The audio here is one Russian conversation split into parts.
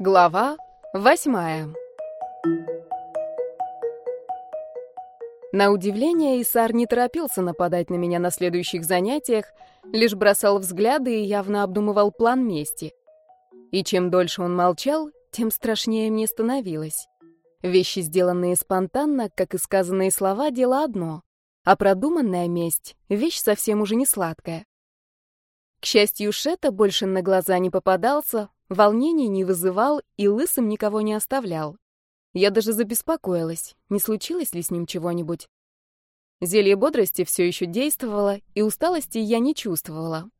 Глава восьмая На удивление, Исар не торопился нападать на меня на следующих занятиях, лишь бросал взгляды и явно обдумывал план мести. И чем дольше он молчал, тем страшнее мне становилось. Вещи, сделанные спонтанно, как и сказанные слова, дело одно, а продуманная месть — вещь совсем уже не сладкая. К счастью, Шета больше на глаза не попадался, волнений не вызывал и лысым никого не оставлял. Я даже забеспокоилась, не случилось ли с ним чего-нибудь. Зелье бодрости все еще действовало, и усталости я не чувствовала.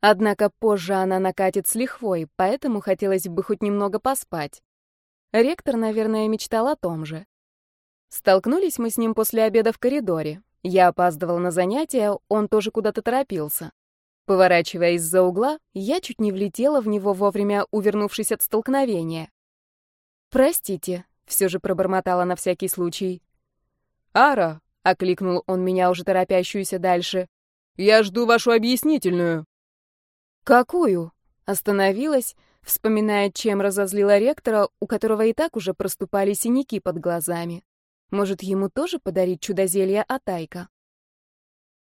Однако позже она накатит с лихвой, поэтому хотелось бы хоть немного поспать. Ректор, наверное, мечтал о том же. Столкнулись мы с ним после обеда в коридоре. Я опаздывал на занятия, он тоже куда-то торопился. Поворачивая из-за угла, я чуть не влетела в него вовремя, увернувшись от столкновения. «Простите», — все же пробормотала на всякий случай. «Ара», — окликнул он меня, уже торопящуюся дальше. «Я жду вашу объяснительную». «Какую?» Остановилась, вспоминая, чем разозлила ректора, у которого и так уже проступали синяки под глазами. Может, ему тоже подарить чудо-зелье Атайка?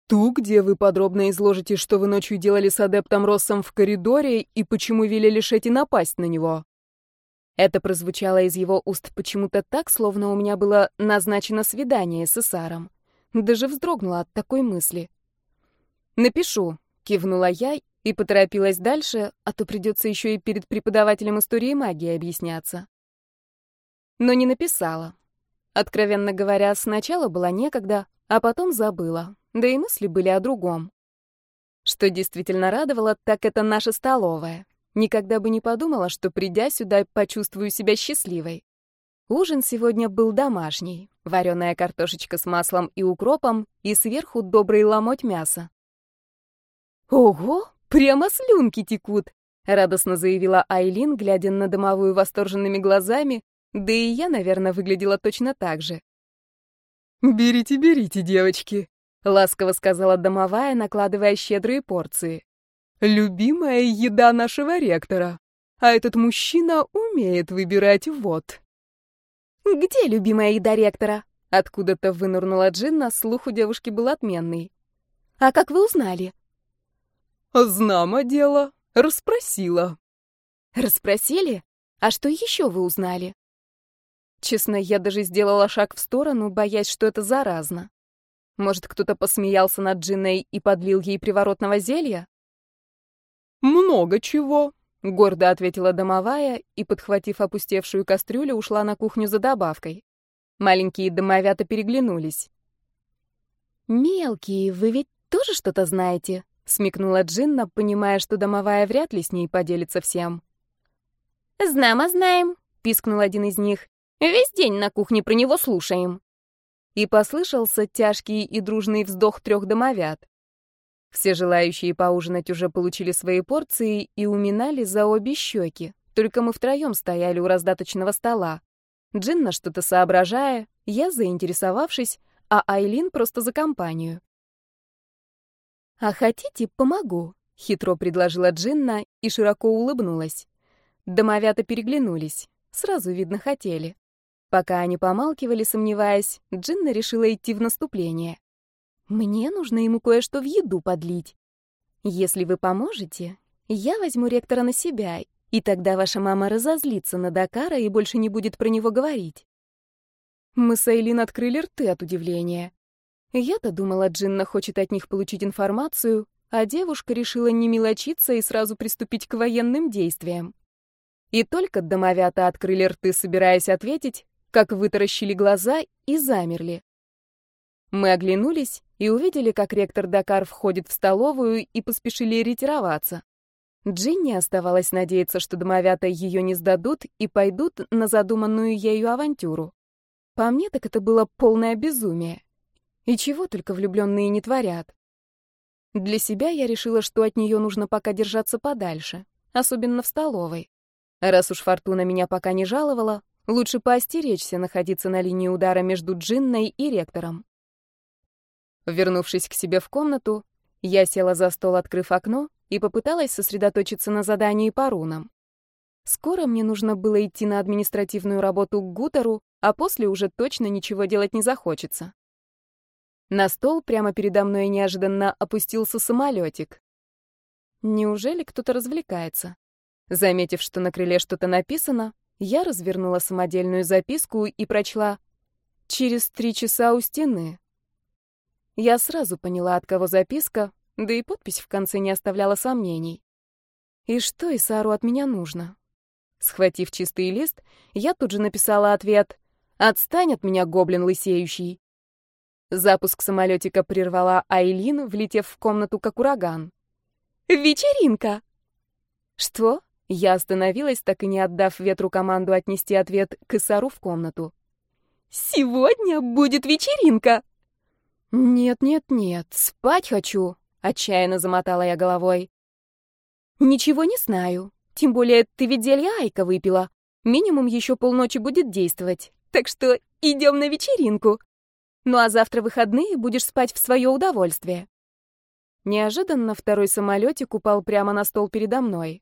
Ту, где вы подробно изложите, что вы ночью делали с адептом Россом в коридоре и почему велели Шети напасть на него. Это прозвучало из его уст почему-то так, словно у меня было назначено свидание с Исаром. Даже вздрогнула от такой мысли. «Напишу», — кивнула я и поторопилась дальше, а то придется еще и перед преподавателем истории магии объясняться. Но не написала. Откровенно говоря, сначала была некогда, а потом забыла, да и мысли были о другом. Что действительно радовало, так это наша столовая. Никогда бы не подумала, что, придя сюда, почувствую себя счастливой. Ужин сегодня был домашний. Вареная картошечка с маслом и укропом, и сверху добрый ломоть мяса. «Ого, прямо слюнки текут!» — радостно заявила Айлин, глядя на домовую восторженными глазами, да и я, наверное, выглядела точно так же. «Берите, берите, девочки», — ласково сказала домовая, накладывая щедрые порции. «Любимая еда нашего ректора. А этот мужчина умеет выбирать вот». «Где любимая еда ректора?» Откуда-то вынырнула Джинна, слух у девушки был отменный. «А как вы узнали?» «Знамо дело. Расспросила». «Расспросили? А что еще вы узнали?» Честно, я даже сделала шаг в сторону, боясь, что это заразно. Может, кто-то посмеялся над Джинной и подлил ей приворотного зелья? «Много чего», — гордо ответила домовая и, подхватив опустевшую кастрюлю, ушла на кухню за добавкой. Маленькие домовята переглянулись. «Мелкие, вы ведь тоже что-то знаете?» — смекнула Джинна, понимая, что домовая вряд ли с ней поделится всем. «Знамо знаем», — пискнул один из них. Весь день на кухне про него слушаем. И послышался тяжкий и дружный вздох трех домовят. Все желающие поужинать уже получили свои порции и уминали за обе щеки. Только мы втроем стояли у раздаточного стола. Джинна что-то соображая, я заинтересовавшись, а Айлин просто за компанию. «А хотите, помогу?» — хитро предложила Джинна и широко улыбнулась. Домовята переглянулись. Сразу видно хотели. Пока они помалкивали, сомневаясь, Джинна решила идти в наступление. «Мне нужно ему кое-что в еду подлить. Если вы поможете, я возьму ректора на себя, и тогда ваша мама разозлится на Дакара и больше не будет про него говорить». Мы с Эйлин открыли рты от удивления. Я-то думала, Джинна хочет от них получить информацию, а девушка решила не мелочиться и сразу приступить к военным действиям. И только домовята открыли рты, собираясь ответить, как вытаращили глаза и замерли. Мы оглянулись и увидели, как ректор Дакар входит в столовую и поспешили ретироваться. Джинни оставалось надеяться, что домовята ее не сдадут и пойдут на задуманную ею авантюру. По мне, так это было полное безумие. И чего только влюбленные не творят. Для себя я решила, что от нее нужно пока держаться подальше, особенно в столовой. Раз уж Фортуна меня пока не жаловала, Лучше поостеречься находиться на линии удара между Джинной и ректором. Вернувшись к себе в комнату, я села за стол, открыв окно, и попыталась сосредоточиться на задании по рунам. Скоро мне нужно было идти на административную работу к Гутеру, а после уже точно ничего делать не захочется. На стол прямо передо мной неожиданно опустился самолетик. Неужели кто-то развлекается? Заметив, что на крыле что-то написано, я развернула самодельную записку и прочла «Через три часа у стены». Я сразу поняла, от кого записка, да и подпись в конце не оставляла сомнений. И что Исару от меня нужно? Схватив чистый лист, я тут же написала ответ «Отстань от меня, гоблин лысеющий». Запуск самолетика прервала Айлин, влетев в комнату как ураган. «Вечеринка!» «Что?» Я остановилась, так и не отдав ветру команду отнести ответ к Исару в комнату. «Сегодня будет вечеринка!» «Нет, нет, нет, спать хочу!» — отчаянно замотала я головой. «Ничего не знаю. Тем более ты ведь зелье Айка выпила. Минимум еще полночи будет действовать. Так что идем на вечеринку. Ну а завтра выходные будешь спать в свое удовольствие. Неожиданно второй самолетик упал прямо на стол передо мной.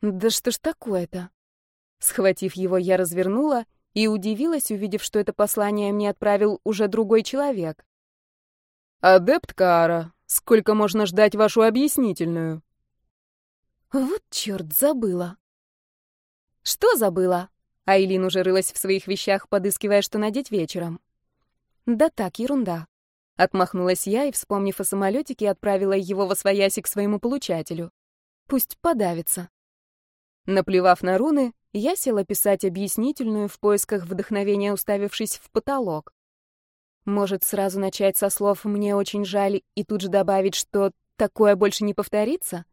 Да что ж такое-то? Схватив его, я развернула и удивилась, увидев, что это послание мне отправил уже другой человек. «Адепт Каара, сколько можно ждать вашу объяснительную?» Вот черт, забыла. Что забыла? Айлин уже рылась в своих вещах, подыскивая, что надеть вечером. Да так, ерунда. Отмахнулась я и, вспомнив о самолетике, отправила его во свояси к своему получателю. Пусть подавится. Наплевав на руны, я села писать объяснительную в поисках вдохновения, уставившись в потолок. Может, сразу начать со слов «мне очень жаль» и тут же добавить, что такое больше не повторится?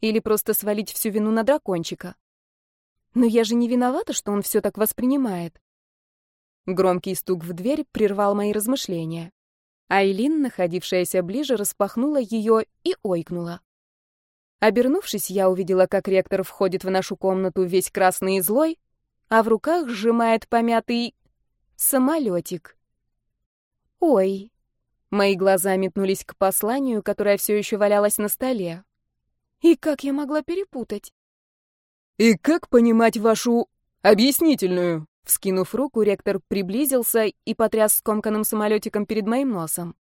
Или просто свалить всю вину на дракончика. Но я же не виновата, что он все так воспринимает. Громкий стук в дверь прервал мои размышления. Айлин, находившаяся ближе, распахнула ее и ойкнула. Обернувшись, я увидела, как ректор входит в нашу комнату весь красный и злой, а в руках сжимает помятый самолетик. Ой. Мои глаза метнулись к посланию, которое все еще валялось на столе. И как я могла перепутать? «И как понимать вашу объяснительную?» Вскинув руку, ректор приблизился и потряс скомканным самолетиком перед моим носом.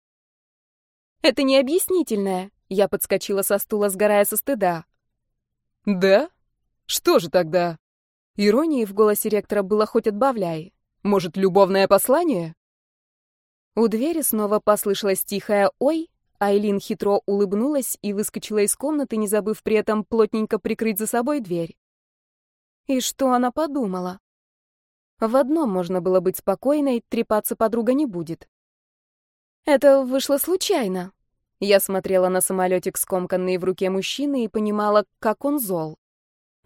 «Это не объяснительное», — я подскочила со стула, сгорая со стыда. «Да? Что же тогда?» Иронии в голосе ректора было хоть отбавляй. «Может, любовное послание?» У двери снова послышалось тихое «Ой», Айлин хитро улыбнулась и выскочила из комнаты, не забыв при этом плотненько прикрыть за собой дверь. И что она подумала? В одном можно было быть спокойной, трепаться подруга не будет. Это вышло случайно. Я смотрела на самолетик, скомканный в руке мужчины, и понимала, как он зол.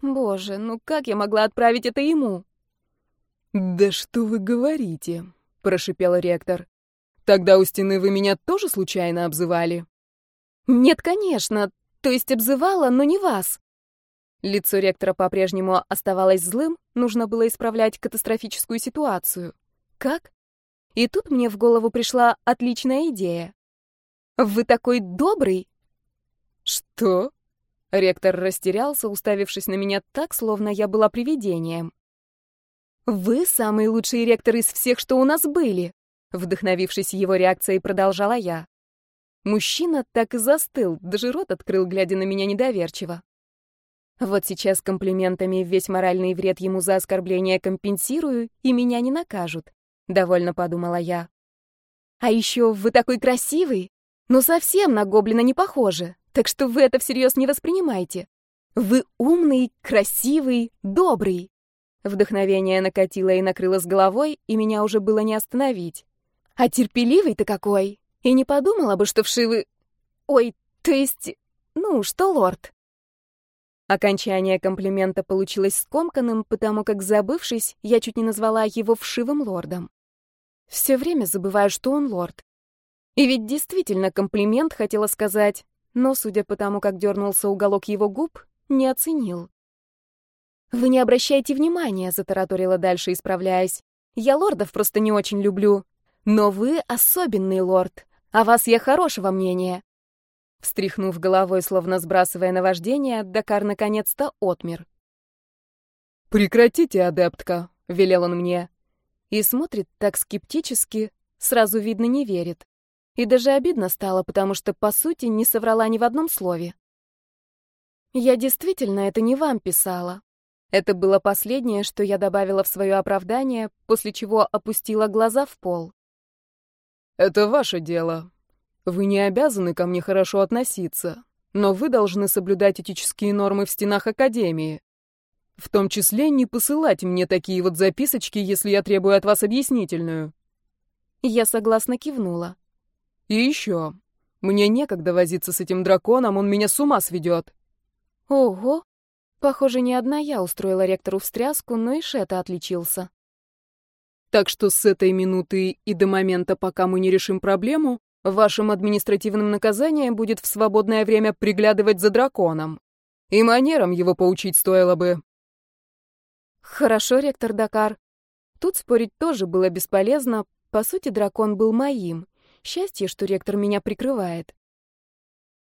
Боже, ну как я могла отправить это ему? «Да что вы говорите?» — прошипел ректор. Тогда у стены вы меня тоже случайно обзывали? Нет, конечно. То есть обзывала, но не вас. Лицо ректора по-прежнему оставалось злым, нужно было исправлять катастрофическую ситуацию. Как? И тут мне в голову пришла отличная идея. Вы такой добрый. Что? Ректор растерялся, уставившись на меня так, словно я была привидением. Вы самый лучший ректор из всех, что у нас были. Вдохновившись его реакцией, продолжала я. Мужчина так и застыл, даже рот открыл, глядя на меня недоверчиво. Вот сейчас комплиментами весь моральный вред ему за оскорбление компенсирую, и меня не накажут, — довольно подумала я. А еще вы такой красивый, но совсем на гоблина не похожи, так что вы это всерьез не воспринимайте. Вы умный, красивый, добрый. Вдохновение накатило и накрыло с головой, и меня уже было не остановить. А терпеливый-то какой! И не подумала бы, что вшивы... Ой, то есть... Ну, что лорд. Окончание комплимента получилось скомканным, потому как, забывшись, я чуть не назвала его вшивым лордом. Все время забываю, что он лорд. И ведь действительно комплимент хотела сказать, но, судя по тому, как дернулся уголок его губ, не оценил. «Вы не обращайте внимания», — затараторила дальше, исправляясь. «Я лордов просто не очень люблю. Но вы особенный лорд, о вас я хорошего мнения. Встряхнув головой, словно сбрасывая наваждение, Дакар наконец-то отмер. «Прекратите, адептка», — велел он мне. И смотрит так скептически, сразу видно не верит. И даже обидно стало, потому что, по сути, не соврала ни в одном слове. Я действительно это не вам писала. Это было последнее, что я добавила в свое оправдание, после чего опустила глаза в пол. «Это ваше дело. Вы не обязаны ко мне хорошо относиться, но вы должны соблюдать этические нормы в стенах Академии. В том числе не посылать мне такие вот записочки, если я требую от вас объяснительную». Я согласно кивнула. «И еще. Мне некогда возиться с этим драконом, он меня с ума сведет». «Ого!» Похоже, не одна я устроила ректору встряску, но и Шета отличился. Так что с этой минуты и до момента, пока мы не решим проблему, вашим административным наказанием будет в свободное время приглядывать за драконом. И манерам его поучить стоило бы. Хорошо, ректор Дакар. Тут спорить тоже было бесполезно. По сути, дракон был моим. Счастье, что ректор меня прикрывает.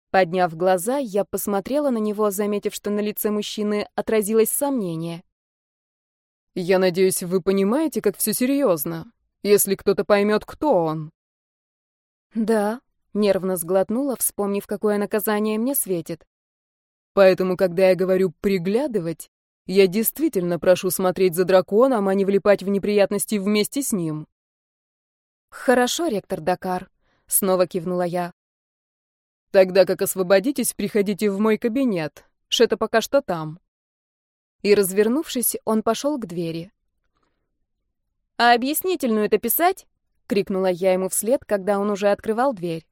Подняв глаза, я посмотрела на него, заметив, что на лице мужчины отразилось сомнение. «Я надеюсь, вы понимаете, как все серьезно, если кто-то поймет, кто он». «Да», — нервно сглотнула, вспомнив, какое наказание мне светит. «Поэтому, когда я говорю «приглядывать», я действительно прошу смотреть за драконом, а не влипать в неприятности вместе с ним». «Хорошо, ректор Дакар», — снова кивнула я. Тогда как освободитесь, приходите в мой кабинет. Шета пока что там. И, развернувшись, он пошел к двери. «А объяснительную это писать?» — крикнула я ему вслед, когда он уже открывал дверь.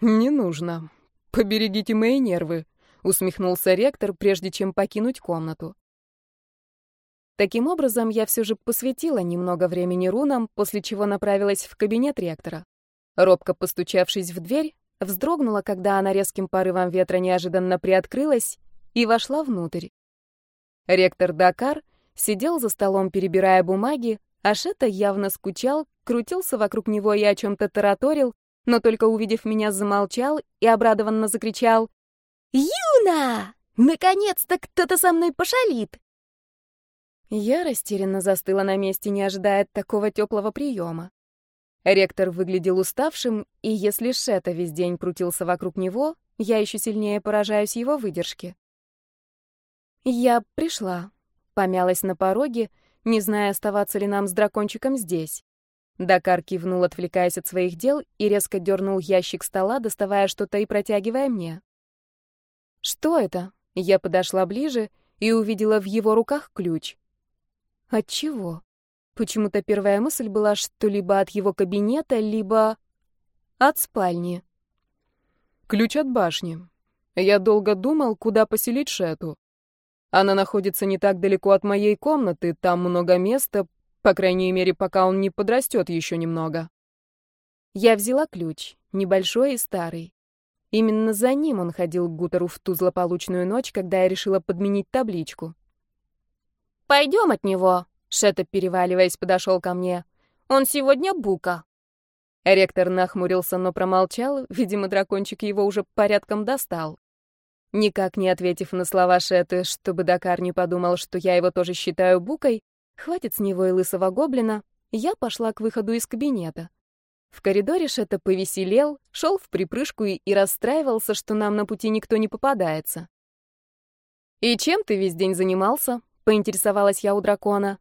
«Не нужно. Поберегите мои нервы», — усмехнулся ректор, прежде чем покинуть комнату. Таким образом, я все же посвятила немного времени рунам, после чего направилась в кабинет ректора. Робко постучавшись в дверь, вздрогнула, когда она резким порывом ветра неожиданно приоткрылась и вошла внутрь. Ректор Дакар сидел за столом, перебирая бумаги, а Шета явно скучал, крутился вокруг него и о чем-то тараторил, но только увидев меня, замолчал и обрадованно закричал «Юна! Наконец-то кто-то со мной пошалит!» Я растерянно застыла на месте, не ожидая такого теплого приема. Ректор выглядел уставшим, и если Шета весь день крутился вокруг него, я еще сильнее поражаюсь его выдержке. Я пришла, помялась на пороге, не зная, оставаться ли нам с дракончиком здесь. Дакар кивнул, отвлекаясь от своих дел, и резко дернул ящик стола, доставая что-то и протягивая мне. «Что это?» Я подошла ближе и увидела в его руках ключ. «От чего?» Почему-то первая мысль была, что либо от его кабинета, либо от спальни. Ключ от башни. Я долго думал, куда поселить Шету. Она находится не так далеко от моей комнаты, там много места, по крайней мере, пока он не подрастет еще немного. Я взяла ключ, небольшой и старый. Именно за ним он ходил к Гутеру в ту злополучную ночь, когда я решила подменить табличку. «Пойдем от него», Шета, переваливаясь, подошел ко мне. «Он сегодня бука». Ректор нахмурился, но промолчал. Видимо, дракончик его уже порядком достал. Никак не ответив на слова Шеты, чтобы Дакар не подумал, что я его тоже считаю букой, хватит с него и лысого гоблина, я пошла к выходу из кабинета. В коридоре Шета повеселел, шел в припрыжку и, и расстраивался, что нам на пути никто не попадается. «И чем ты весь день занимался?» — поинтересовалась я у дракона.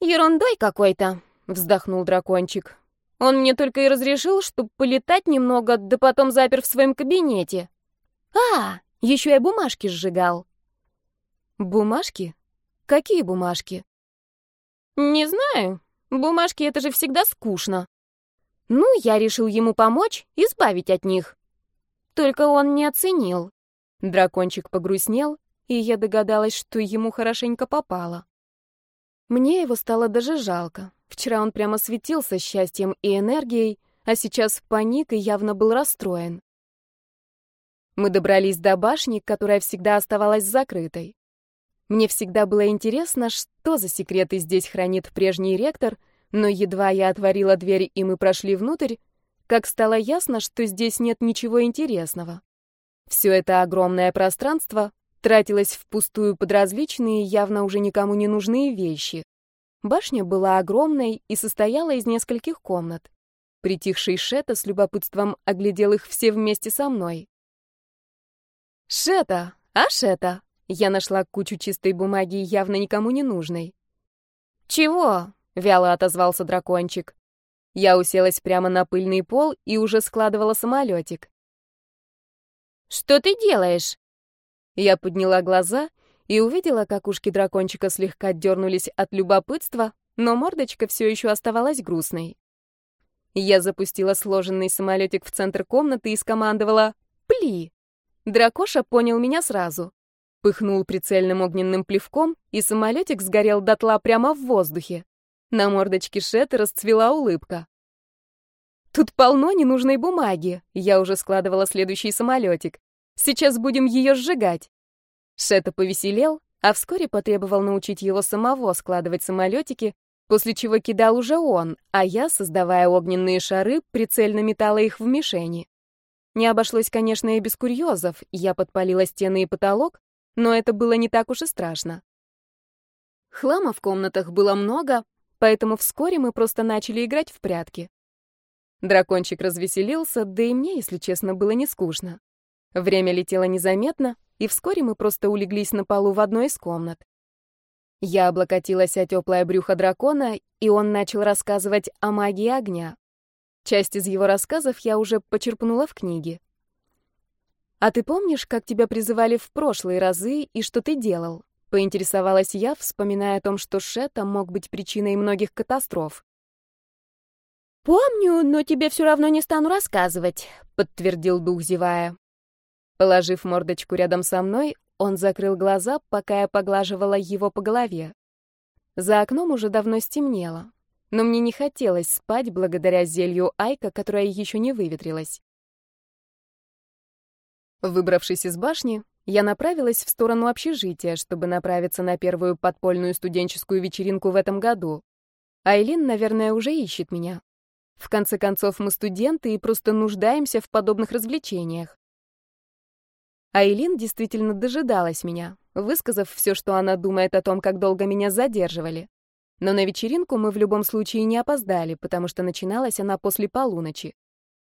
«Ерундой какой-то», — вздохнул дракончик. «Он мне только и разрешил, чтобы полетать немного, да потом запер в своем кабинете. А, еще и бумажки сжигал». «Бумажки? Какие бумажки?» «Не знаю. Бумажки — это же всегда скучно. Ну, я решил ему помочь, избавить от них. Только он не оценил». Дракончик погрустнел, и я догадалась, что ему хорошенько попало. Мне его стало даже жалко. Вчера он прямо светился счастьем и энергией, а сейчас паник и явно был расстроен. Мы добрались до башни, которая всегда оставалась закрытой. Мне всегда было интересно, что за секреты здесь хранит прежний ректор, но едва я отворила дверь и мы прошли внутрь, как стало ясно, что здесь нет ничего интересного. Все это огромное пространство тратилась впустую под различные, явно уже никому не нужные вещи. Башня была огромной и состояла из нескольких комнат. Притихший Шета с любопытством оглядел их все вместе со мной. «Шета! А Шета?» Я нашла кучу чистой бумаги, явно никому не нужной. «Чего?» — вяло отозвался дракончик. Я уселась прямо на пыльный пол и уже складывала самолетик. «Что ты делаешь?» Я подняла глаза и увидела, как ушки дракончика слегка дернулись от любопытства, но мордочка все еще оставалась грустной. Я запустила сложенный самолетик в центр комнаты и скомандовала «Пли!». Дракоша понял меня сразу. Пыхнул прицельным огненным плевком, и самолетик сгорел дотла прямо в воздухе. На мордочке Шеты расцвела улыбка. «Тут полно ненужной бумаги», — я уже складывала следующий самолетик. «Сейчас будем ее сжигать». Шета повеселел, а вскоре потребовал научить его самого складывать самолетики, после чего кидал уже он, а я, создавая огненные шары, прицельно метала их в мишени. Не обошлось, конечно, и без курьезов, я подпалила стены и потолок, но это было не так уж и страшно. Хлама в комнатах было много, поэтому вскоре мы просто начали играть в прятки. Дракончик развеселился, да и мне, если честно, было не скучно. Время летело незаметно, и вскоре мы просто улеглись на полу в одной из комнат. Я облокотилась о теплое брюхо дракона, и он начал рассказывать о магии огня. Часть из его рассказов я уже почерпнула в книге. «А ты помнишь, как тебя призывали в прошлые разы и что ты делал?» — поинтересовалась я, вспоминая о том, что Шета мог быть причиной многих катастроф. «Помню, но тебе все равно не стану рассказывать», — подтвердил дух, зевая. Положив мордочку рядом со мной, он закрыл глаза, пока я поглаживала его по голове. За окном уже давно стемнело, но мне не хотелось спать благодаря зелью Айка, которое еще не выветрилось. Выбравшись из башни, я направилась в сторону общежития, чтобы направиться на первую подпольную студенческую вечеринку в этом году. Айлин, наверное, уже ищет меня. В конце концов, мы студенты и просто нуждаемся в подобных развлечениях. Айлин действительно дожидалась меня, высказав все, что она думает о том, как долго меня задерживали. Но на вечеринку мы в любом случае не опоздали, потому что начиналась она после полуночи.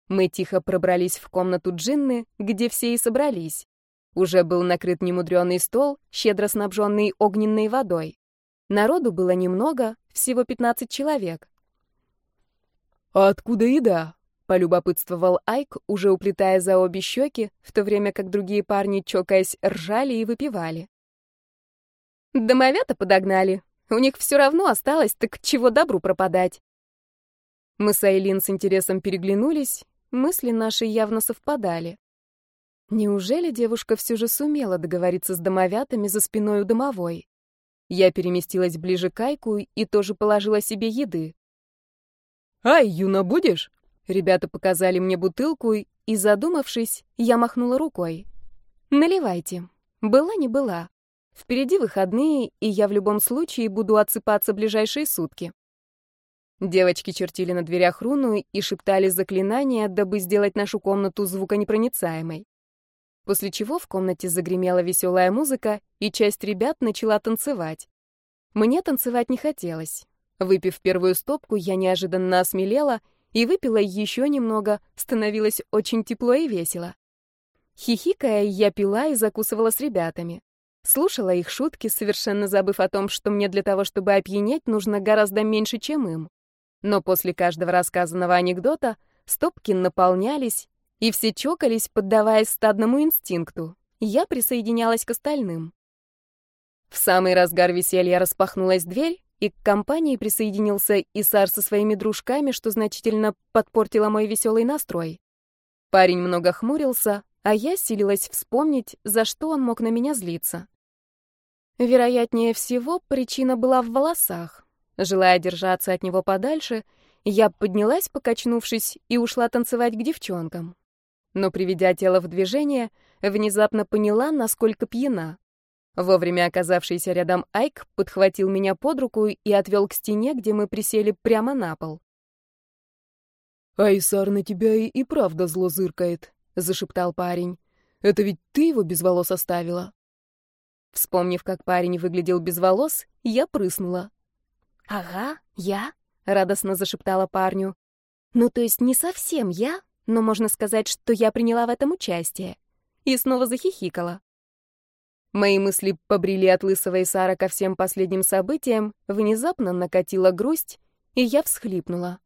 Мы тихо пробрались в комнату Джинны, где все и собрались. Уже был накрыт немудрёный стол, щедро снабженный огненной водой. Народу было немного, всего 15 человек. «А откуда еда?» — полюбопытствовал Айк, уже уплетая за обе щеки, в то время как другие парни, чокаясь, ржали и выпивали. «Домовята подогнали. У них все равно осталось, так чего добру пропадать?» Мы с Айлин с интересом переглянулись, Мысли наши явно совпадали. Неужели девушка все же сумела договориться с домовятами за спиной у домовой? Я переместилась ближе к Айку и тоже положила себе еды. «Ай, Юна, будешь?» Ребята показали мне бутылку, и, задумавшись, я махнула рукой. «Наливайте. Была не была. Впереди выходные, и я в любом случае буду отсыпаться ближайшие сутки». Девочки чертили на дверях руну и шептали заклинания, дабы сделать нашу комнату звуконепроницаемой. После чего в комнате загремела веселая музыка, и часть ребят начала танцевать. Мне танцевать не хотелось. Выпив первую стопку, я неожиданно осмелела и выпила еще немного, становилось очень тепло и весело. Хихикая, я пила и закусывала с ребятами. Слушала их шутки, совершенно забыв о том, что мне для того, чтобы опьянеть, нужно гораздо меньше, чем им. Но после каждого рассказанного анекдота стопки наполнялись, и все чокались, поддаваясь стадному инстинкту. Я присоединялась к остальным. В самый разгар веселья распахнулась дверь, и к компании присоединился Исар со своими дружками, что значительно подпортило мой веселый настрой. Парень много хмурился, а я силилась вспомнить, за что он мог на меня злиться. Вероятнее всего, причина была в волосах. Желая держаться от него подальше, я поднялась, покачнувшись, и ушла танцевать к девчонкам. Но, приведя тело в движение, внезапно поняла, насколько пьяна. Вовремя оказавшийся рядом Айк подхватил меня под руку и отвел к стене, где мы присели прямо на пол. «Айсар на тебя и, и правда зло зыркает», — зашептал парень. «Это ведь ты его без волос оставила?» Вспомнив, как парень выглядел без волос, я прыснула. «Ага, я?» — радостно зашептала парню. «Ну, то есть не совсем я, но можно сказать, что я приняла в этом участие». И снова захихикала. Мои мысли побрели от лысого Исара ко всем последним событиям, внезапно накатила грусть, и я всхлипнула.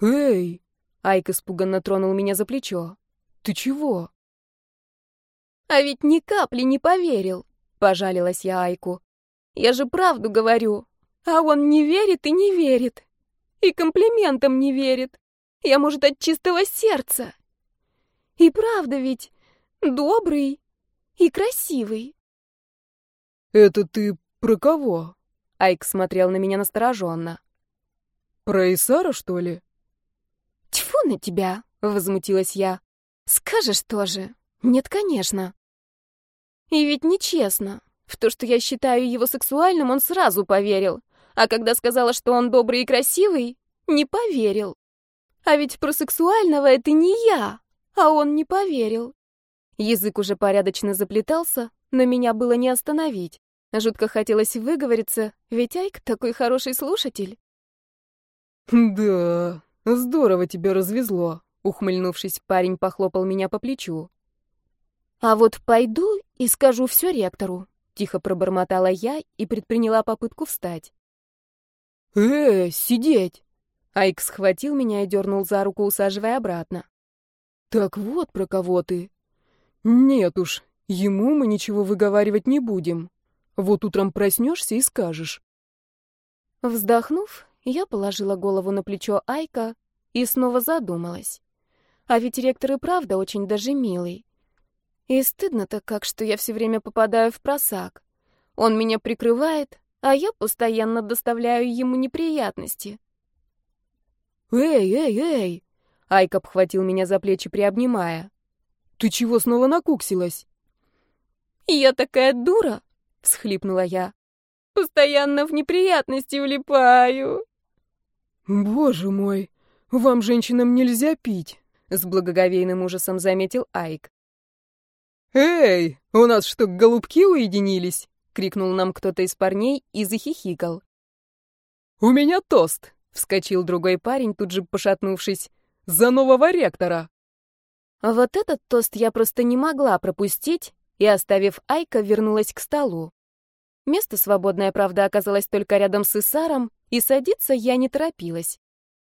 «Эй!» — Айк испуганно тронул меня за плечо. «Ты чего?» «А ведь ни капли не поверил», — пожалилась я Айку. «Я же правду говорю, а он не верит и не верит. И комплиментам не верит. Я, может, от чистого сердца. И правда ведь добрый и красивый. «Это ты про кого?» Айк смотрел на меня настороженно. «Про Исара, что ли?» «Тьфу на тебя!» — возмутилась я. «Скажешь тоже?» «Нет, конечно». «И ведь нечестно. В то, что я считаю его сексуальным, он сразу поверил. А когда сказала, что он добрый и красивый, не поверил. А ведь про сексуального это не я, а он не поверил. Язык уже порядочно заплетался, но меня было не остановить. Жутко хотелось выговориться, ведь Айк такой хороший слушатель. «Да, здорово тебя развезло», — ухмыльнувшись, парень похлопал меня по плечу. «А вот пойду и скажу все ректору», — тихо пробормотала я и предприняла попытку встать. «Э, сидеть!» Айк схватил меня и дернул за руку, усаживая обратно. «Так вот про кого ты. Нет уж, ему мы ничего выговаривать не будем. Вот утром проснешься и скажешь». Вздохнув, я положила голову на плечо Айка и снова задумалась. А ведь ректор и правда очень даже милый. И стыдно-то как, что я все время попадаю в просак. Он меня прикрывает, а я постоянно доставляю ему неприятности. «Эй, эй, эй!» Айк обхватил меня за плечи, приобнимая. «Ты чего снова накуксилась?» «Я такая дура!» — всхлипнула я. «Постоянно в неприятности влипаю!» «Боже мой, вам, женщинам, нельзя пить!» — с благоговейным ужасом заметил Айк. «Эй, у нас что, голубки уединились?» — крикнул нам кто-то из парней и захихикал. «У меня тост!» — вскочил другой парень, тут же пошатнувшись. «За нового ректора!» Вот этот тост я просто не могла пропустить, и, оставив Айка, вернулась к столу. Место свободное, правда, оказалось только рядом с Исаром, и садиться я не торопилась.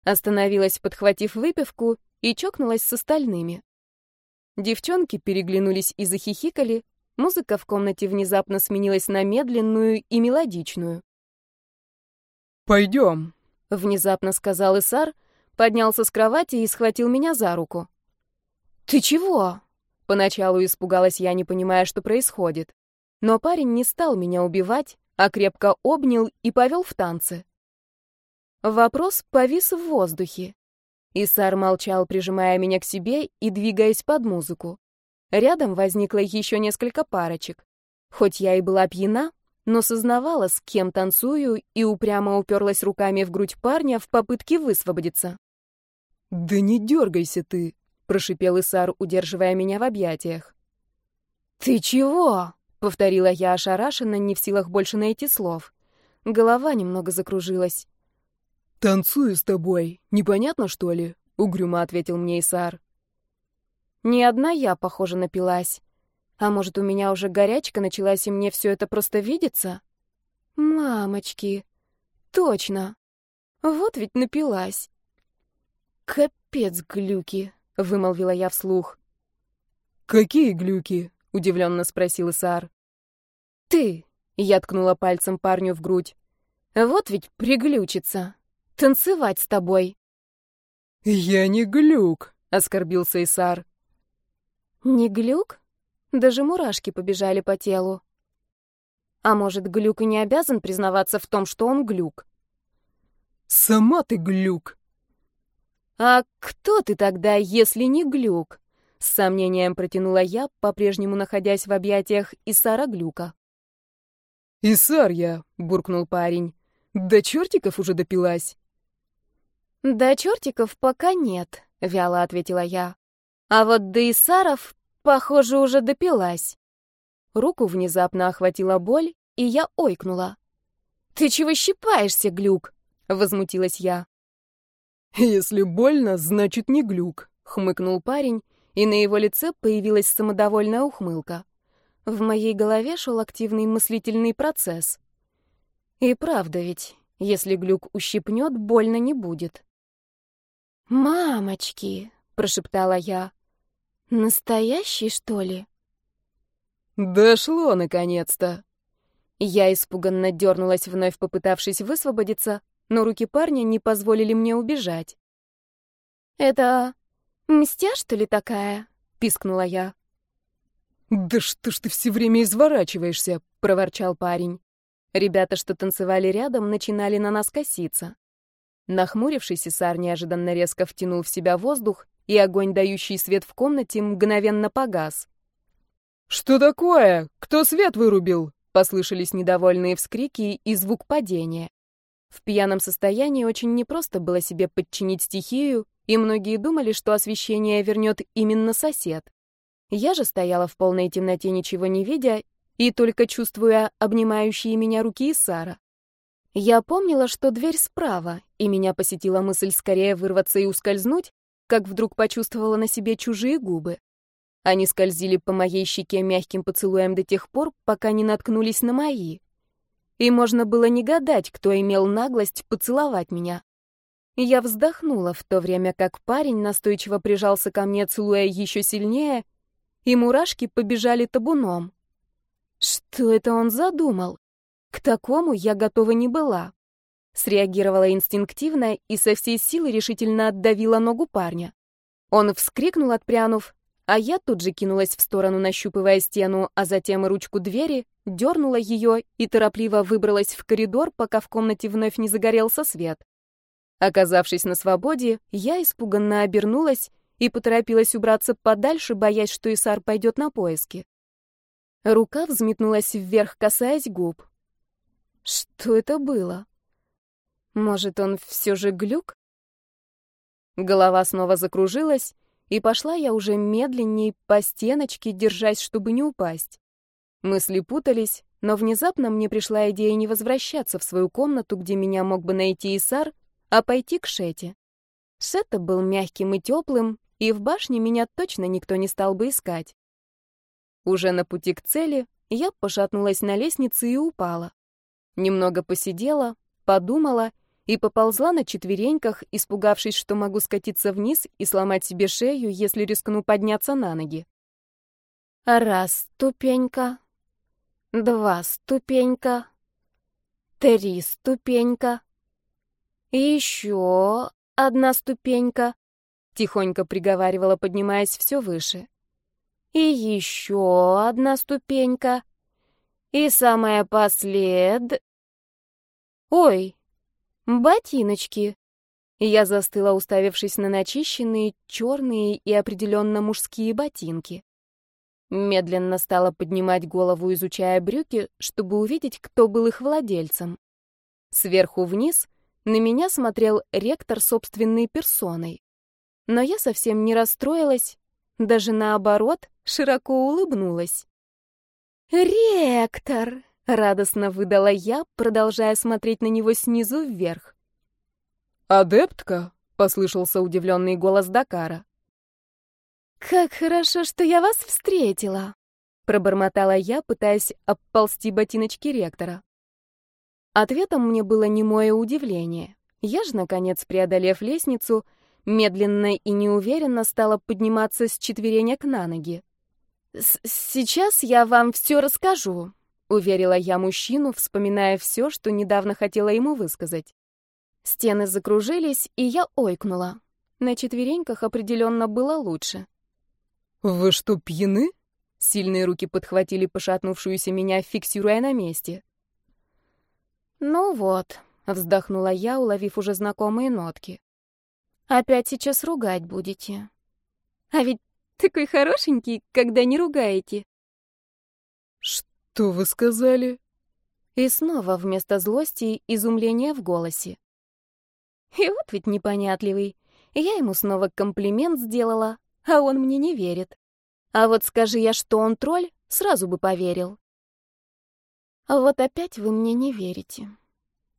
Остановилась, подхватив выпивку, и чокнулась с остальными. Девчонки переглянулись и захихикали, Музыка в комнате внезапно сменилась на медленную и мелодичную. «Пойдем», — внезапно сказал Исар, поднялся с кровати и схватил меня за руку. «Ты чего?» Поначалу испугалась я, не понимая, что происходит. Но парень не стал меня убивать, а крепко обнял и повел в танцы. Вопрос повис в воздухе. Исар молчал, прижимая меня к себе и двигаясь под музыку. Рядом возникло еще несколько парочек. Хоть я и была пьяна, но сознавала, с кем танцую, и упрямо уперлась руками в грудь парня в попытке высвободиться. «Да не дергайся ты», — прошипел Исар, удерживая меня в объятиях. «Ты чего?» — повторила я ошарашенно, не в силах больше найти слов. Голова немного закружилась. «Танцую с тобой. Непонятно, что ли?» — угрюмо ответил мне Исар. Не одна я, похоже, напилась. А может, у меня уже горячка началась, и мне все это просто видится? Мамочки, точно. Вот ведь напилась. Капец, глюки, вымолвила я вслух. Какие глюки? удивленно спросил Исар. Ты, я ткнула пальцем парню в грудь. Вот ведь приглючится. Танцевать с тобой. Я не глюк, оскорбился Исар. Не глюк? Даже мурашки побежали по телу. А может, глюк и не обязан признаваться в том, что он глюк? Сама ты глюк. А кто ты тогда, если не глюк? С сомнением протянула я, по-прежнему находясь в объятиях Исара Глюка. «Исар я», — буркнул парень. «До чертиков уже допилась». «До чертиков пока нет», — вяло ответила я. А вот до Исаров, похоже, уже допилась. руку внезапно охватила боль, и я ойкнула. «Ты чего щипаешься, глюк?» — возмутилась я. «Если больно, значит не глюк», — хмыкнул парень, и на его лице появилась самодовольная ухмылка. В моей голове шел активный мыслительный процесс. И правда ведь, если глюк ущипнет, больно не будет. «Мамочки!» — прошептала я. «Настоящий, что ли?» «Дошло, наконец-то!» Я испуганно дернулась, вновь попытавшись высвободиться, но руки парня не позволили мне убежать. «Это мстя, что ли, такая?» — пискнула я. «Да что ж ты все время изворачиваешься?» — проворчал парень. Ребята, что танцевали рядом, начинали на нас коситься. Нахмурившийся Сар неожиданно резко втянул в себя воздух, и огонь, дающий свет в комнате, мгновенно погас. «Что такое? Кто свет вырубил?» — послышались недовольные вскрики и звук падения. В пьяном состоянии очень непросто было себе подчинить стихию, и многие думали, что освещение вернет именно сосед. Я же стояла в полной темноте, ничего не видя, и только чувствуя обнимающие меня руки Исара. Я помнила, что дверь справа, и меня посетила мысль скорее вырваться и ускользнуть, как вдруг почувствовала на себе чужие губы. Они скользили по моей щеке мягким поцелуем до тех пор, пока не наткнулись на мои. И можно было не гадать, кто имел наглость поцеловать меня. Я вздохнула в то время, как парень настойчиво прижался ко мне, целуя еще сильнее, и мурашки побежали табуном. Что это он задумал? К такому я готова не была. Среагировала инстинктивно и со всей силы решительно отдавила ногу парня. Он вскрикнул, отпрянув, а я тут же кинулась в сторону, нащупывая стену, а затем и ручку двери, дернула ее и торопливо выбралась в коридор, пока в комнате вновь не загорелся свет. Оказавшись на свободе, я испуганно обернулась и поторопилась убраться подальше, боясь, что Исар пойдет на поиски. Рука взметнулась вверх, касаясь губ. Что это было? Может, он все же глюк? Голова снова закружилась, и пошла я уже медленней по стеночке, держась, чтобы не упасть. Мысли путались, но внезапно мне пришла идея не возвращаться в свою комнату, где меня мог бы найти Исар, а пойти к Шете. Шета был мягким и теплым, и в башне меня точно никто не стал бы искать. Уже на пути к цели я пошатнулась на лестнице и упала. Немного посидела, подумала и поползла на четвереньках, испугавшись, что могу скатиться вниз и сломать себе шею, если рискну подняться на ноги. Раз ступенька, два ступенька, три ступенька, еще одна ступенька, тихонько приговаривала, поднимаясь все выше. И еще одна ступенька. И самая послед... Ой, Ботиночки. Я застыла, уставившись на начищенные, черные и определенно мужские ботинки. Медленно стала поднимать голову, изучая брюки, чтобы увидеть, кто был их владельцем. Сверху вниз на меня смотрел ректор собственной персоной. Но я совсем не расстроилась, даже наоборот, широко улыбнулась. «Ректор!» Радостно выдала я, продолжая смотреть на него снизу вверх. «Адептка?» — послышался удивленный голос Дакара. «Как хорошо, что я вас встретила!» — пробормотала я, пытаясь обползти ботиночки ректора. Ответом мне было немое удивление. Я же, наконец, преодолев лестницу, медленно и неуверенно стала подниматься с четверенек на ноги. «Сейчас я вам все расскажу», уверила я мужчину, вспоминая все, что недавно хотела ему высказать. Стены закружились, и я ойкнула. На четвереньках определенно было лучше. «Вы что, пьяны?» Сильные руки подхватили пошатнувшуюся меня, фиксируя на месте. «Ну вот», — вздохнула я, уловив уже знакомые нотки. «Опять сейчас ругать будете. А ведь такой хорошенький, когда не ругаете». «Что вы сказали?» И снова вместо злости изумление в голосе. И вот ведь непонятливый. Я ему снова комплимент сделала, а он мне не верит. А вот скажи я, что он тролль, сразу бы поверил. А вот опять вы мне не верите.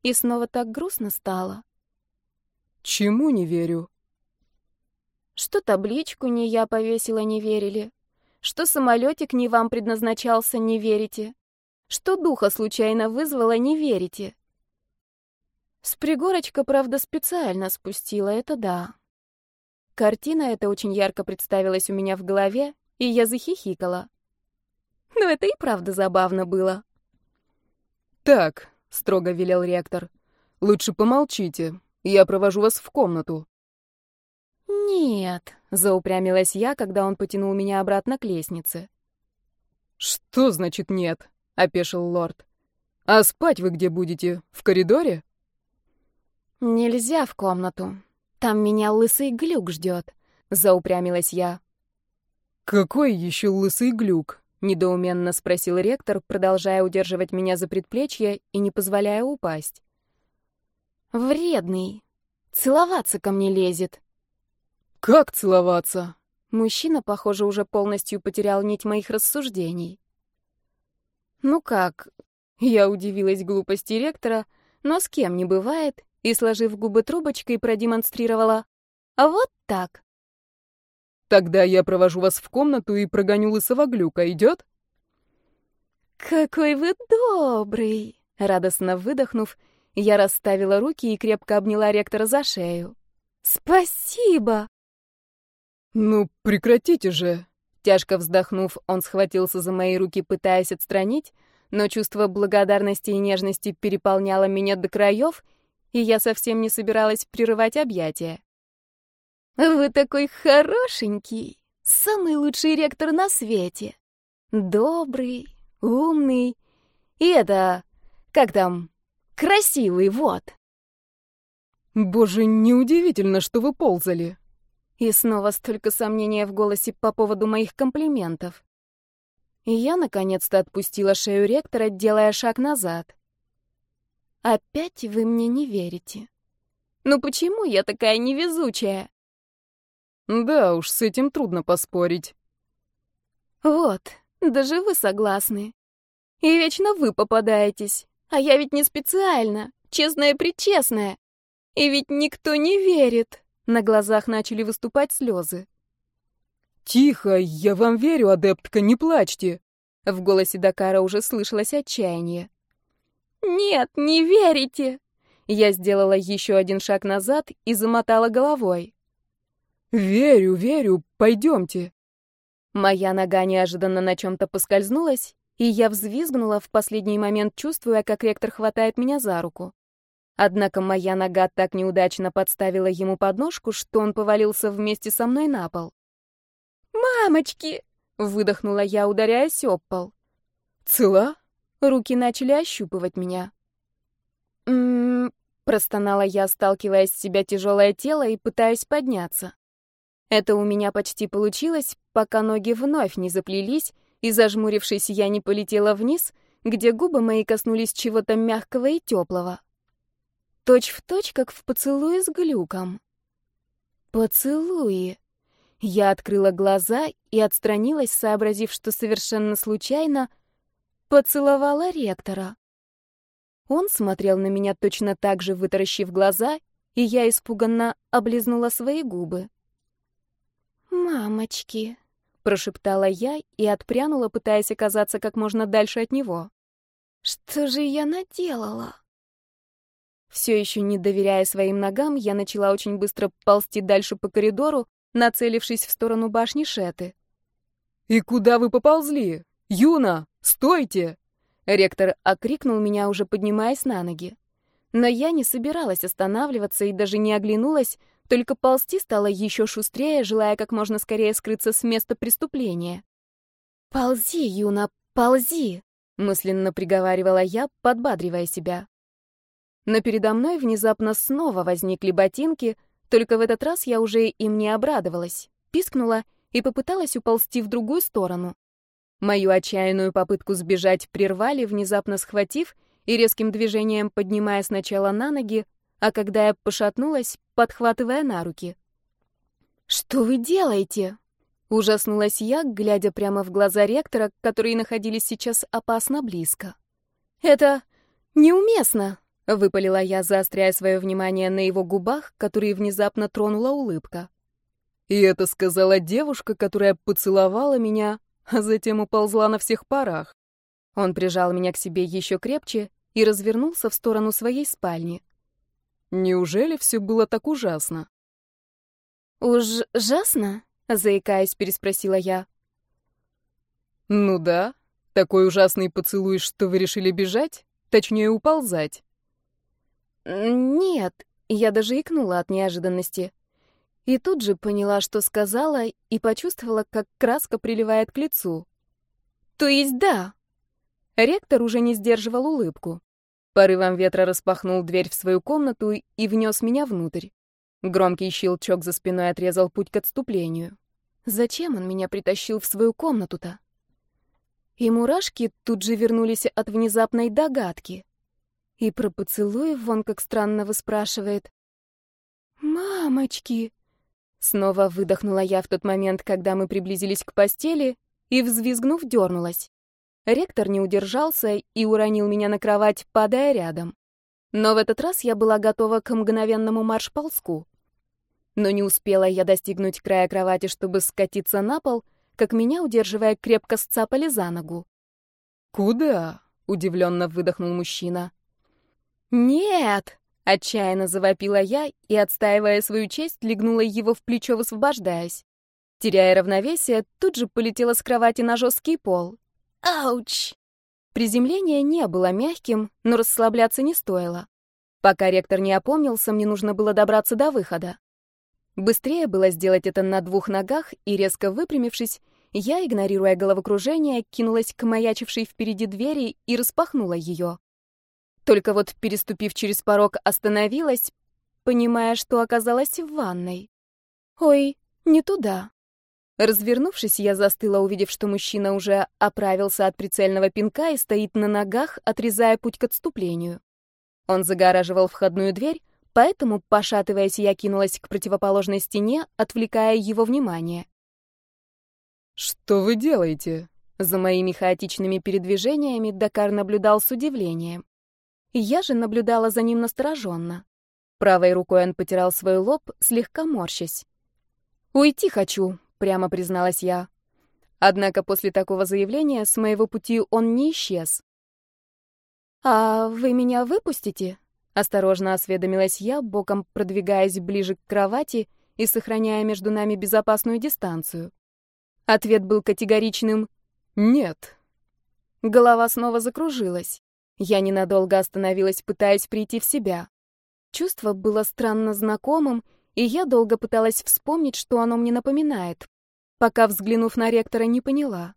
И снова так грустно стало. Чему не верю? Что табличку не я повесила, не верили. Что самолетик не вам предназначался, не верите. Что духа случайно вызвала, не верите. С пригорочка, правда, специально спустила, это да. Картина эта очень ярко представилась у меня в голове, и я захихикала. Но это и правда забавно было. «Так», — строго велел ректор, — «лучше помолчите. Я провожу вас в комнату». «Нет», — заупрямилась я, когда он потянул меня обратно к лестнице. «Что значит нет?» — опешил лорд. «А спать вы где будете? В коридоре?» «Нельзя в комнату. Там меня лысый глюк ждет», — заупрямилась я. «Какой еще лысый глюк?» — недоуменно спросил ректор, продолжая удерживать меня за предплечье и не позволяя упасть. «Вредный. Целоваться ко мне лезет». «Как целоваться?» Мужчина, похоже, уже полностью потерял нить моих рассуждений. «Ну как?» Я удивилась глупости ректора, но с кем не бывает, и, сложив губы трубочкой, продемонстрировала. «А вот так». «Тогда я провожу вас в комнату и прогоню лысого глюка. Идет?» «Какой вы добрый!» Радостно выдохнув, я расставила руки и крепко обняла ректора за шею. «Спасибо!» «Ну, прекратите же!» Тяжко вздохнув, он схватился за мои руки, пытаясь отстранить, но чувство благодарности и нежности переполняло меня до краев, и я совсем не собиралась прерывать объятия. «Вы такой хорошенький, самый лучший ректор на свете. Добрый, умный и это, как там, красивый, вот». «Боже, неудивительно, что вы ползали», и снова столько сомнения в голосе по поводу моих комплиментов. И я наконец-то отпустила шею ректора, делая шаг назад. Опять вы мне не верите. Ну почему я такая невезучая? Да уж, с этим трудно поспорить. Вот, даже вы согласны. И вечно вы попадаетесь. А я ведь не специально, честная-причестная. И ведь никто не верит. На глазах начали выступать слезы. «Тихо, я вам верю, адептка, не плачьте!» В голосе Дакара уже слышалось отчаяние. «Нет, не верите!» Я сделала еще один шаг назад и замотала головой. «Верю, верю, пойдемте!» Моя нога неожиданно на чем-то поскользнулась, и я взвизгнула в последний момент, чувствуя, как ректор хватает меня за руку. Однако моя нога так неудачно подставила ему подножку, что он повалился вместе со мной на пол. «Мамочки!» — выдохнула я, ударяясь об пол. «Цела?» Руки начали ощупывать меня. «М-м-м», простонала я, сталкивая с себя тяжелое тело и пытаясь подняться. Это у меня почти получилось, пока ноги вновь не заплелись, и, зажмурившись, я не полетела вниз, где губы мои коснулись чего-то мягкого и теплого. Точь в точь, как в поцелуе с глюком. Поцелуи. Я открыла глаза и отстранилась, сообразив, что совершенно случайно поцеловала ректора. Он смотрел на меня точно так же, вытаращив глаза, и я испуганно облизнула свои губы. «Мамочки», — прошептала я и отпрянула, пытаясь оказаться как можно дальше от него. «Что же я наделала?» Все еще не доверяя своим ногам, я начала очень быстро ползти дальше по коридору, нацелившись в сторону башни Шеты. «И куда вы поползли? Юна, стойте!» Ректор окрикнул меня, уже поднимаясь на ноги. Но я не собиралась останавливаться и даже не оглянулась, только ползти стала еще шустрее, желая как можно скорее скрыться с места преступления. «Ползи, Юна, ползи!» — мысленно приговаривала я, подбадривая себя. Но передо мной внезапно снова возникли ботинки, только в этот раз я уже им не обрадовалась, пискнула и попыталась уползти в другую сторону. Мою отчаянную попытку сбежать прервали, внезапно схватив и резким движением поднимая сначала на ноги, а когда я пошатнулась, подхватывая на руки. «Что вы делаете?» Ужаснулась я, глядя прямо в глаза ректора, которые находились сейчас опасно близко. «Это неуместно!» — выпалила я, заостряя свое внимание на его губах, которые внезапно тронула улыбка. И это сказала девушка, которая поцеловала меня, а затем уползла на всех парах. Он прижал меня к себе еще крепче и развернулся в сторону своей спальни. Неужели все было так ужасно? «Ужасно?» — заикаясь, переспросила я. «Ну да. Такой ужасный поцелуй, что вы решили бежать? Точнее, уползать?» «Нет», — я даже икнула от неожиданности. И тут же поняла, что сказала, и почувствовала, как краска приливает к лицу. «То есть да!» Ректор уже не сдерживал улыбку. Порывом ветра распахнул дверь в свою комнату и внес меня внутрь. Громкий щелчок за спиной отрезал путь к отступлению. Зачем он меня притащил в свою комнату-то? И мурашки тут же вернулись от внезапной догадки. И про поцелуй вон как странно выспрашивает. «Мамочки!» Снова выдохнула я в тот момент, когда мы приблизились к постели, и, взвизгнув, дернулась. Ректор не удержался и уронил меня на кровать, падая рядом. Но в этот раз я была готова к мгновенному марш-ползку. Но не успела я достигнуть края кровати, чтобы скатиться на пол, как меня, удерживая, крепко сцапали за ногу. «Куда?» — удивленно выдохнул мужчина. «Нет!» Отчаянно завопила я и, отстаивая свою честь, легнула его в плечо, высвобождаясь. Теряя равновесие, тут же полетела с кровати на жесткий пол. Ауч! Приземление не было мягким, но расслабляться не стоило. Пока ректор не опомнился, мне нужно было добраться до выхода. Быстрее было сделать это на двух ногах, и, резко выпрямившись, я, игнорируя головокружение, кинулась к маячившей впереди двери и распахнула ее. Только вот, переступив через порог, остановилась, понимая, что оказалась в ванной. Ой, не туда. Развернувшись, я застыла, увидев, что мужчина уже оправился от прицельного пинка и стоит на ногах, отрезая путь к отступлению. Он загораживал входную дверь, поэтому, пошатываясь, я кинулась к противоположной стене, отвлекая его внимание. «Что вы делаете?» За моими хаотичными передвижениями Дакар наблюдал с удивлением. Я же наблюдала за ним настороженно. Правой рукой он потирал свой лоб, слегка морщась. «Уйти хочу», — прямо призналась я. Однако после такого заявления с моего пути он не исчез. «А вы меня выпустите?» — осторожно осведомилась я, боком продвигаясь ближе к кровати и сохраняя между нами безопасную дистанцию. Ответ был категоричным «нет». Голова снова закружилась. Я ненадолго остановилась, пытаясь прийти в себя. Чувство было странно знакомым, и я долго пыталась вспомнить, что оно мне напоминает, пока, взглянув на ректора, не поняла.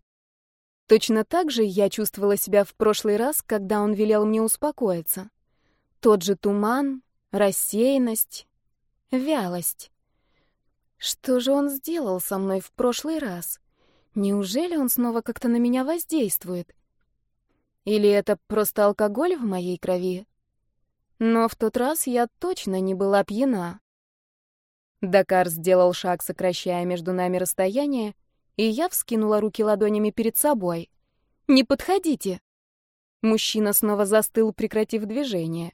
Точно так же я чувствовала себя в прошлый раз, когда он велел мне успокоиться. Тот же туман, рассеянность, вялость. Что же он сделал со мной в прошлый раз? Неужели он снова как-то на меня воздействует? Или это просто алкоголь в моей крови? Но в тот раз я точно не была пьяна. Дакар сделал шаг, сокращая между нами расстояние, и я вскинула руки ладонями перед собой. «Не подходите!» Мужчина снова застыл, прекратив движение.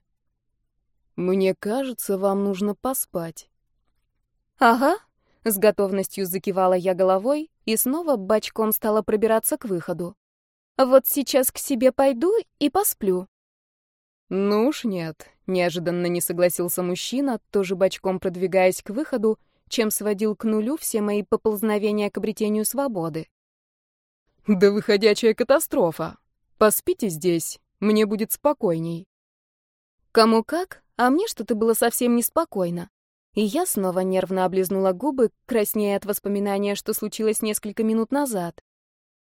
«Мне кажется, вам нужно поспать». «Ага», — с готовностью закивала я головой и снова бочком стала пробираться к выходу. Вот сейчас к себе пойду и посплю. Ну уж нет, неожиданно не согласился мужчина, тоже бочком продвигаясь к выходу, чем сводил к нулю все мои поползновения к обретению свободы. Да выходячая катастрофа. Поспите здесь, мне будет спокойней. Кому как, а мне что-то было совсем неспокойно. И я снова нервно облизнула губы, краснея от воспоминания, что случилось несколько минут назад.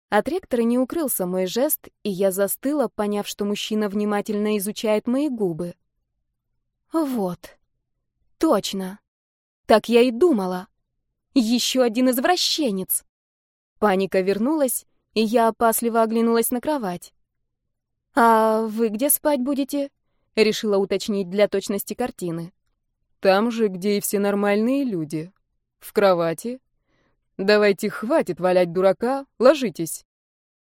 От ректора не укрылся мой жест, и я застыла, поняв, что мужчина внимательно изучает мои губы. Вот. Точно. Так я и думала. Еще один извращенец. Паника вернулась, и я опасливо оглянулась на кровать. «А вы где спать будете?» — решила уточнить для точности картины. «Там же, где и все нормальные люди. В кровати. Давайте хватит валять дурака, ложитесь.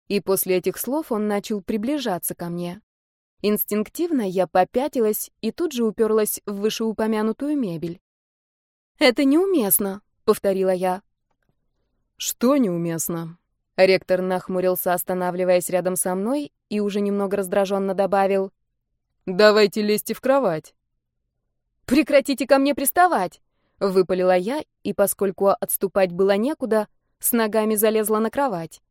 И после этих слов он начал приближаться ко мне. Инстинктивно я попятилась и тут же уперлась в вышеупомянутую мебель. «Это неуместно», — повторила я. «Что неуместно?» Ректор нахмурился, останавливаясь рядом со мной, и уже немного раздраженно добавил. «Давайте лезьте в кровать». «Прекратите ко мне приставать!» — выпалила я, и поскольку отступать было некуда, с ногами залезла на кровать.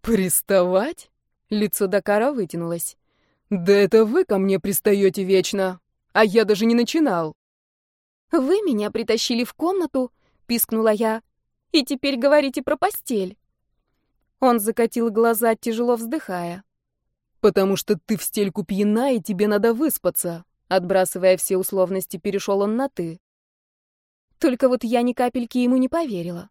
«Приставать?» — лицо Дакара вытянулось. «Да это вы ко мне пристаете вечно, а я даже не начинал». «Вы меня притащили в комнату», — пискнула я, — «и теперь говорите про постель». Он закатил глаза, тяжело вздыхая. «Потому что ты в стельку пьяна, и тебе надо выспаться», отбрасывая все условности, перешел он на «ты». Только вот я ни капельки ему не поверила.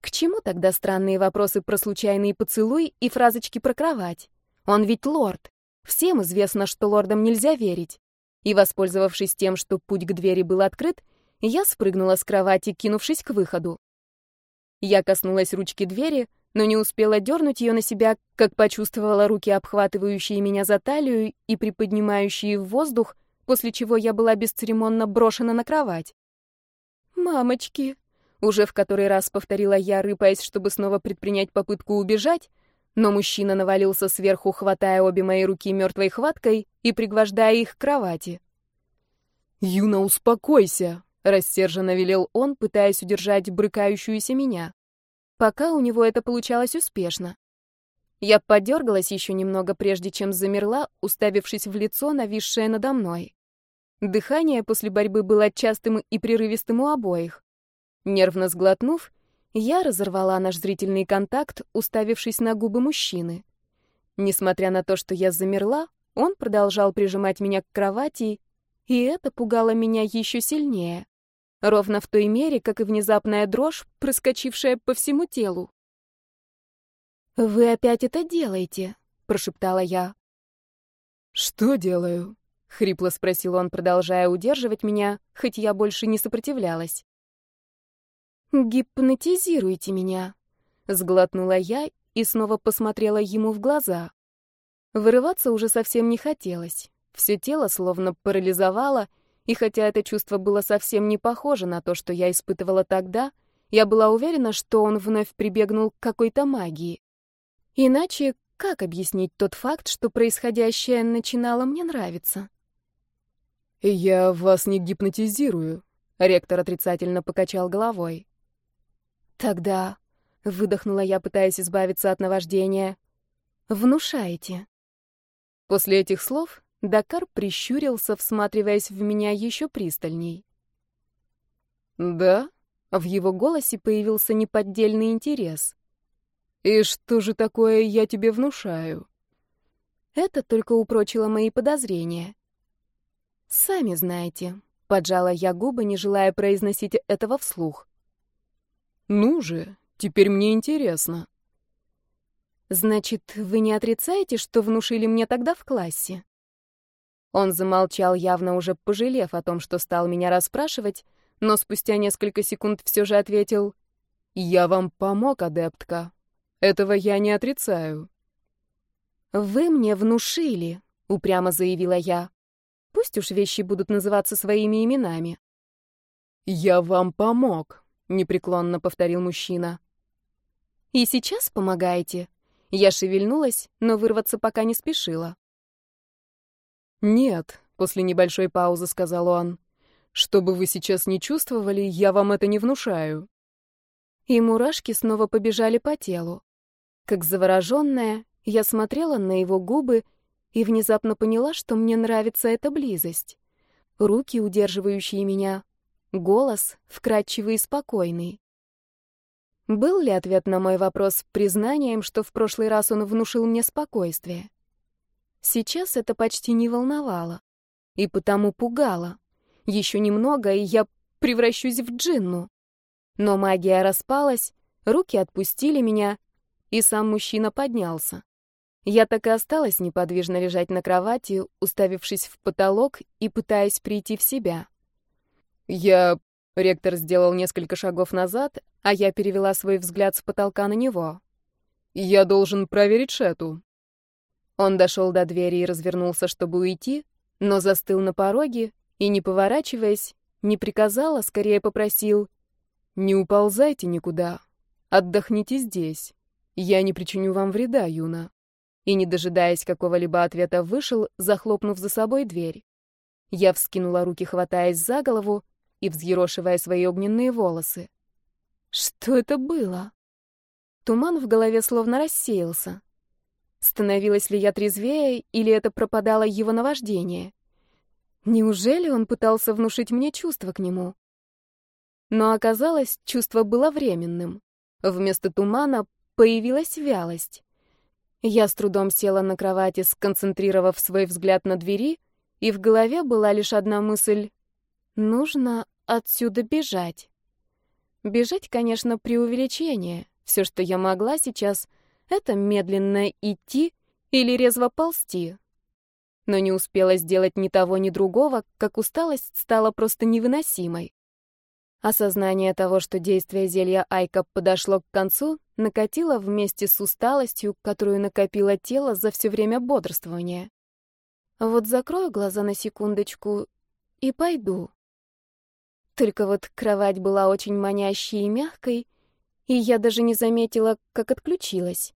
К чему тогда странные вопросы про случайный поцелуй и фразочки про кровать? Он ведь лорд. Всем известно, что лордам нельзя верить. И, воспользовавшись тем, что путь к двери был открыт, я спрыгнула с кровати, кинувшись к выходу. Я коснулась ручки двери, но не успела дернуть ее на себя, как почувствовала руки, обхватывающие меня за талию и приподнимающие в воздух, после чего я была бесцеремонно брошена на кровать. «Мамочки!» — уже в который раз повторила я, рыпаясь, чтобы снова предпринять попытку убежать, но мужчина навалился сверху, хватая обе мои руки мертвой хваткой и пригвождая их к кровати. «Юна, успокойся!» — рассерженно велел он, пытаясь удержать брыкающуюся меня. Пока у него это получалось успешно. Я подергалась еще немного, прежде чем замерла, уставившись в лицо, нависшее надо мной. Дыхание после борьбы было частым и прерывистым у обоих. Нервно сглотнув, я разорвала наш зрительный контакт, уставившись на губы мужчины. Несмотря на то, что я замерла, он продолжал прижимать меня к кровати, и это пугало меня еще сильнее. Ровно в той мере, как и внезапная дрожь, проскочившая по всему телу. «Вы опять это делаете?» — прошептала я. «Что делаю?» — хрипло спросил он, продолжая удерживать меня, хоть я больше не сопротивлялась. «Гипнотизируйте меня», — сглотнула я и снова посмотрела ему в глаза. Вырываться уже совсем не хотелось. Все тело словно парализовало — и хотя это чувство было совсем не похоже на то, что я испытывала тогда, я была уверена, что он вновь прибегнул к какой-то магии. Иначе как объяснить тот факт, что происходящее начинало мне нравиться? «Я вас не гипнотизирую», — ректор отрицательно покачал головой. «Тогда...» — выдохнула я, пытаясь избавиться от наваждения. «Внушаете». После этих слов Дакар прищурился, всматриваясь в меня еще пристальней. «Да?» — в его голосе появился неподдельный интерес. «И что же такое я тебе внушаю?» Это только упрочило мои подозрения. «Сами знаете», — поджала я губы, не желая произносить этого вслух. «Ну же, теперь мне интересно». «Значит, вы не отрицаете, что внушили мне тогда в классе?» Он замолчал, явно уже пожалев о том, что стал меня расспрашивать, но спустя несколько секунд все же ответил «Я вам помог, адептка. Этого я не отрицаю». «Вы мне внушили», — упрямо заявила я. «Пусть уж вещи будут называться своими именами». «Я вам помог», — непреклонно повторил мужчина. «И сейчас помогаете?» Я шевельнулась, но вырваться пока не спешила. «Нет», — после небольшой паузы сказал он. «Что бы вы сейчас не чувствовали, я вам это не внушаю». И мурашки снова побежали по телу. Как завороженная, я смотрела на его губы и внезапно поняла, что мне нравится эта близость. Руки, удерживающие меня, голос, вкрадчивый и спокойный. Был ли ответ на мой вопрос признанием, что в прошлый раз он внушил мне спокойствие? Сейчас это почти не волновало. И потому пугало. Еще немного, и я превращусь в джинну. Но магия распалась, руки отпустили меня, и сам мужчина поднялся. Я так и осталась неподвижно лежать на кровати, уставившись в потолок и пытаясь прийти в себя. «Я Ректор сделал несколько шагов назад, а я перевела свой взгляд с потолка на него. «Я должен проверить Шету». Он дошел до двери и развернулся, чтобы уйти, но застыл на пороге и, не поворачиваясь, не приказал, а скорее попросил «Не уползайте никуда, отдохните здесь, я не причиню вам вреда, Юна». И, не дожидаясь какого-либо ответа, вышел, захлопнув за собой дверь. Я вскинула руки, хватаясь за голову и взъерошивая свои огненные волосы. Что это было? Туман в голове словно рассеялся. Становилась ли я трезвее, или это пропадало его наваждение? Неужели он пытался внушить мне чувство к нему? Но оказалось, чувство было временным. Вместо тумана появилась вялость. Я с трудом села на кровати, сконцентрировав свой взгляд на двери, и в голове была лишь одна мысль — нужно отсюда бежать. Бежать, конечно, преувеличение. Все, что я могла сейчас, это медленно идти или резво ползти. Но не успела сделать ни того, ни другого, как усталость стала просто невыносимой. Осознание того, что действие зелья Айка подошло к концу, накатило вместе с усталостью, которую накопило тело за все время бодрствования. Вот закрою глаза на секундочку и пойду. Только вот кровать была очень манящей и мягкой, и я даже не заметила, как отключилась.